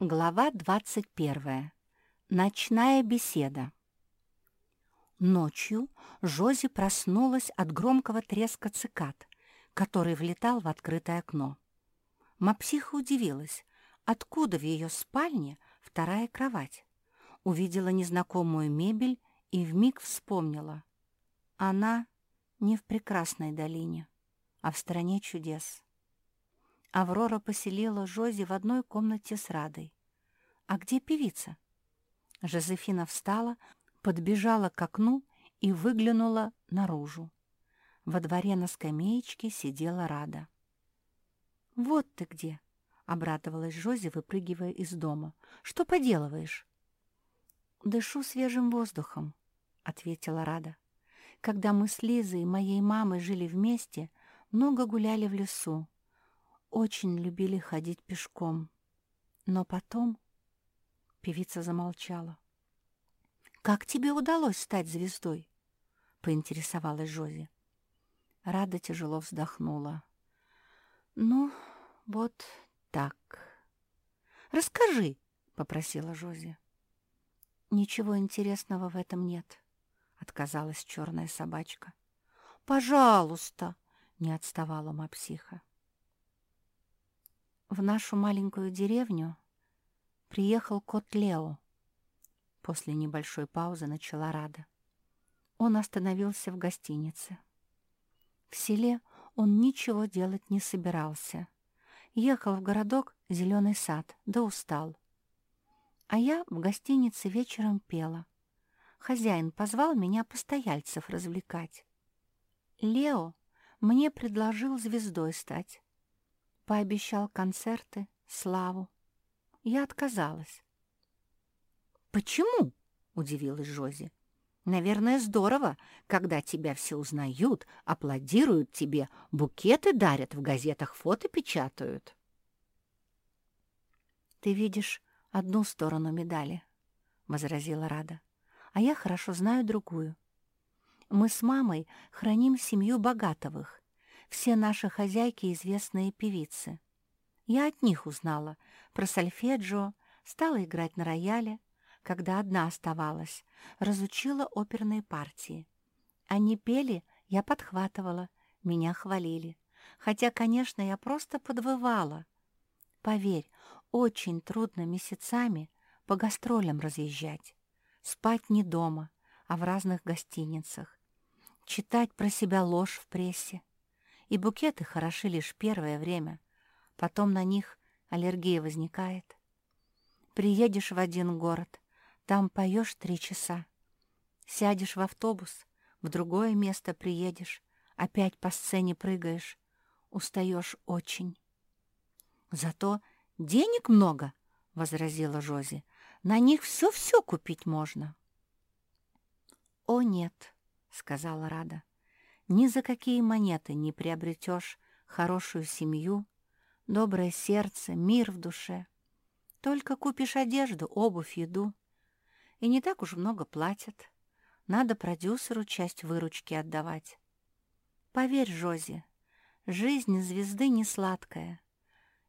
Глава 21. Ночная беседа. Ночью Жози проснулась от громкого треска цикад, который влетал в открытое окно. Мапсиха удивилась, откуда в ее спальне вторая кровать. Увидела незнакомую мебель и вмиг вспомнила. Она не в прекрасной долине, а в стране чудес. Аврора поселила Жози в одной комнате с Радой. «А где певица?» Жозефина встала, подбежала к окну и выглянула наружу. Во дворе на скамеечке сидела Рада. «Вот ты где!» — обрадовалась Жози, выпрыгивая из дома. «Что поделываешь?» «Дышу свежим воздухом», — ответила Рада. «Когда мы с Лизой и моей мамой жили вместе, много гуляли в лесу очень любили ходить пешком. Но потом певица замолчала. «Как тебе удалось стать звездой?» — поинтересовалась Жози. Рада тяжело вздохнула. «Ну, вот так». «Расскажи», — попросила Жози. «Ничего интересного в этом нет», — отказалась черная собачка. «Пожалуйста», — не отставала мапсиха. В нашу маленькую деревню приехал кот Лео. После небольшой паузы начала Рада. Он остановился в гостинице. В селе он ничего делать не собирался. Ехал в городок Зеленый сад, да устал. А я в гостинице вечером пела. Хозяин позвал меня постояльцев развлекать. Лео мне предложил звездой стать. Пообещал концерты, славу. Я отказалась. «Почему?» — удивилась Жози. «Наверное, здорово, когда тебя все узнают, аплодируют тебе, букеты дарят, в газетах фото печатают». «Ты видишь одну сторону медали», — возразила Рада, «а я хорошо знаю другую. Мы с мамой храним семью Богатовых, все наши хозяйки — известные певицы. Я от них узнала про сольфеджио, стала играть на рояле, когда одна оставалась, разучила оперные партии. Они пели, я подхватывала, меня хвалили. Хотя, конечно, я просто подвывала. Поверь, очень трудно месяцами по гастролям разъезжать. Спать не дома, а в разных гостиницах. Читать про себя ложь в прессе и букеты хороши лишь первое время, потом на них аллергия возникает. Приедешь в один город, там поешь три часа. Сядешь в автобус, в другое место приедешь, опять по сцене прыгаешь, устаешь очень. Зато денег много, — возразила Жози, — на них все-все купить можно. — О, нет, — сказала Рада, ни за какие монеты не приобретешь хорошую семью, доброе сердце, мир в душе. Только купишь одежду, обувь, еду. И не так уж много платят. Надо продюсеру часть выручки отдавать. Поверь, Жози, жизнь звезды не сладкая.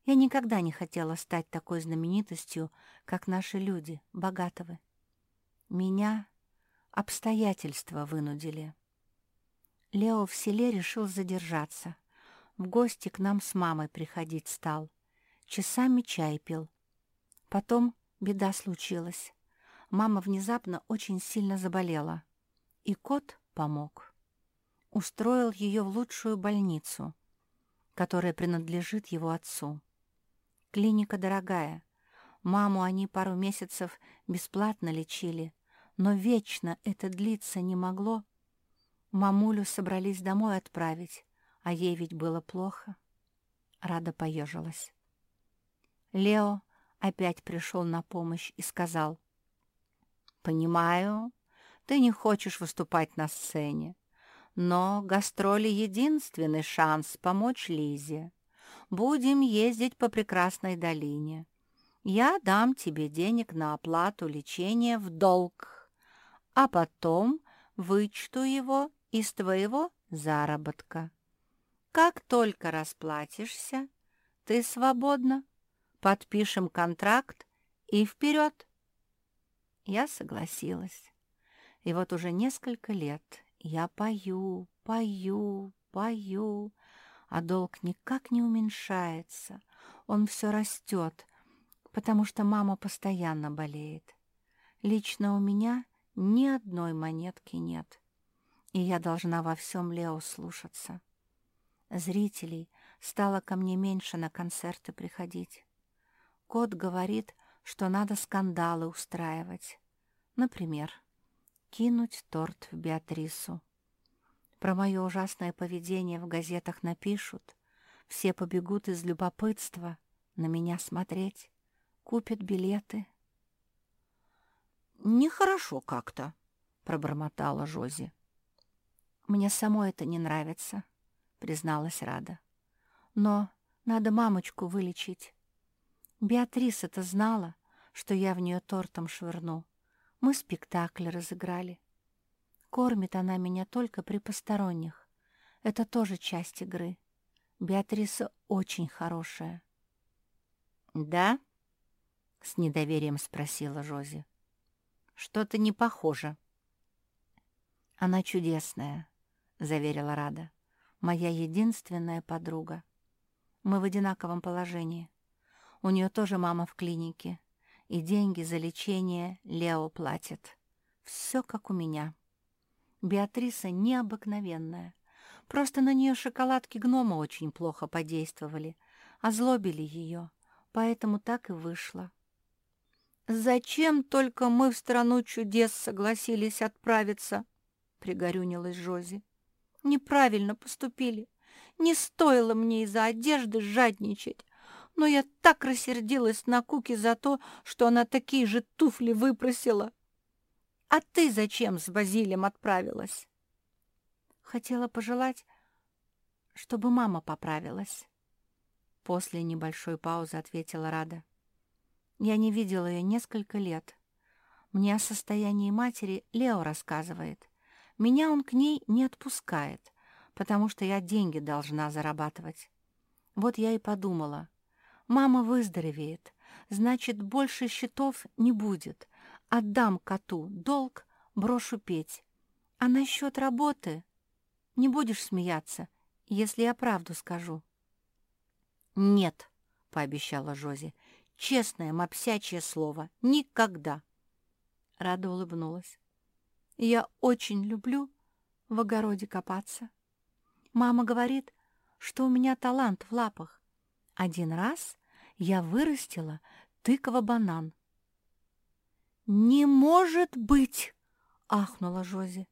Я никогда не хотела стать такой знаменитостью, как наши люди, богатовы. Меня обстоятельства вынудили. Лео в селе решил задержаться. В гости к нам с мамой приходить стал. Часами чай пил. Потом беда случилась. Мама внезапно очень сильно заболела. И кот помог. Устроил ее в лучшую больницу, которая принадлежит его отцу. Клиника дорогая. Маму они пару месяцев бесплатно лечили, но вечно это длиться не могло, Мамулю собрались домой отправить, а ей ведь было плохо. Рада поежилась. Лео опять пришел на помощь и сказал, «Понимаю, ты не хочешь выступать на сцене, но гастроли — единственный шанс помочь Лизе. Будем ездить по прекрасной долине. Я дам тебе денег на оплату лечения в долг, а потом вычту его из твоего заработка. Как только расплатишься, ты свободна. Подпишем контракт и вперед!» Я согласилась. И вот уже несколько лет я пою, пою, пою, а долг никак не уменьшается. Он все растет, потому что мама постоянно болеет. Лично у меня ни одной монетки нет, и я должна во всем Лео слушаться. Зрителей стало ко мне меньше на концерты приходить. Кот говорит, что надо скандалы устраивать. Например, кинуть торт в Беатрису. Про мое ужасное поведение в газетах напишут. Все побегут из любопытства на меня смотреть, купят билеты. «Нехорошо как-то», — пробормотала Жози. «Мне самой это не нравится», — призналась Рада. «Но надо мамочку вылечить. Беатриса-то знала, что я в нее тортом швырну. Мы спектакль разыграли. Кормит она меня только при посторонних. Это тоже часть игры. Беатриса очень хорошая». «Да?» — с недоверием спросила Жози. «Что-то не похоже». «Она чудесная», — заверила Рада. «Моя единственная подруга. Мы в одинаковом положении. У нее тоже мама в клинике, и деньги за лечение Лео платит. Все как у меня». Беатриса необыкновенная. Просто на нее шоколадки гнома очень плохо подействовали, озлобили ее, поэтому так и вышло. «Зачем только мы в страну чудес согласились отправиться?» — пригорюнилась Жози. «Неправильно поступили. Не стоило мне из-за одежды жадничать. Но я так рассердилась на Куки за то, что она такие же туфли выпросила. А ты зачем с Базилем отправилась? Хотела пожелать, чтобы мама поправилась. После небольшой паузы ответила Рада. Я не видела ее несколько лет. Мне о состоянии матери Лео рассказывает. Меня он к ней не отпускает, потому что я деньги должна зарабатывать. Вот я и подумала. Мама выздоровеет, значит, больше счетов не будет, Отдам коту долг, брошу петь. А насчет работы не будешь смеяться, если я правду скажу. «Нет», — пообещала Жози, — «честное мопсячье слово. Никогда». Рада улыбнулась. «Я очень люблю в огороде копаться. Мама говорит, что у меня талант в лапах. Один раз я вырастила тыква-банан. «Не может быть!» — ахнула Жози.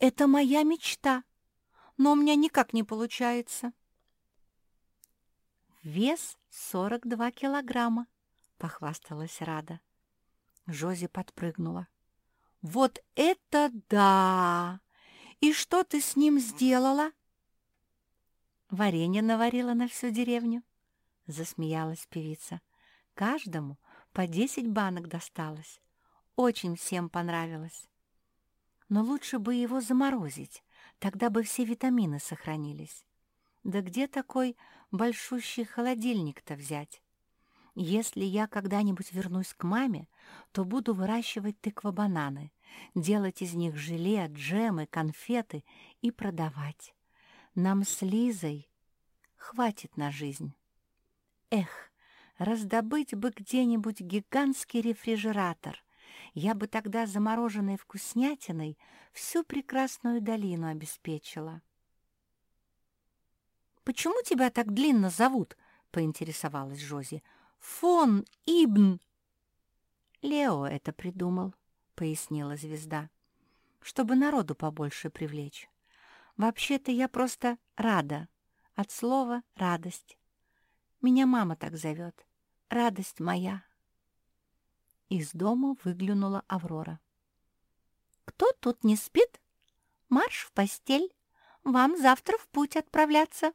«Это моя мечта, но у меня никак не получается». «Вес сорок два килограмма», — похвасталась Рада. Жози подпрыгнула. «Вот это да! И что ты с ним сделала?» «Варенье наварила на всю деревню», — засмеялась певица. «Каждому по десять банок досталось. Очень всем понравилось. Но лучше бы его заморозить, тогда бы все витамины сохранились. Да где такой большущий холодильник-то взять? Если я когда-нибудь вернусь к маме, то буду выращивать тыква-бананы, делать из них желе, джемы, конфеты и продавать. Нам с Лизой хватит на жизнь. Эх, Раздобыть бы где-нибудь гигантский рефрижератор. Я бы тогда замороженной вкуснятиной всю прекрасную долину обеспечила. «Почему тебя так длинно зовут?» — поинтересовалась Жози. «Фон Ибн!» «Лео это придумал», — пояснила звезда, «чтобы народу побольше привлечь. Вообще-то я просто рада, от слова «радость». Меня мама так зовет радость моя!» Из дома выглянула Аврора. «Кто тут не спит? Марш в постель! Вам завтра в путь отправляться!»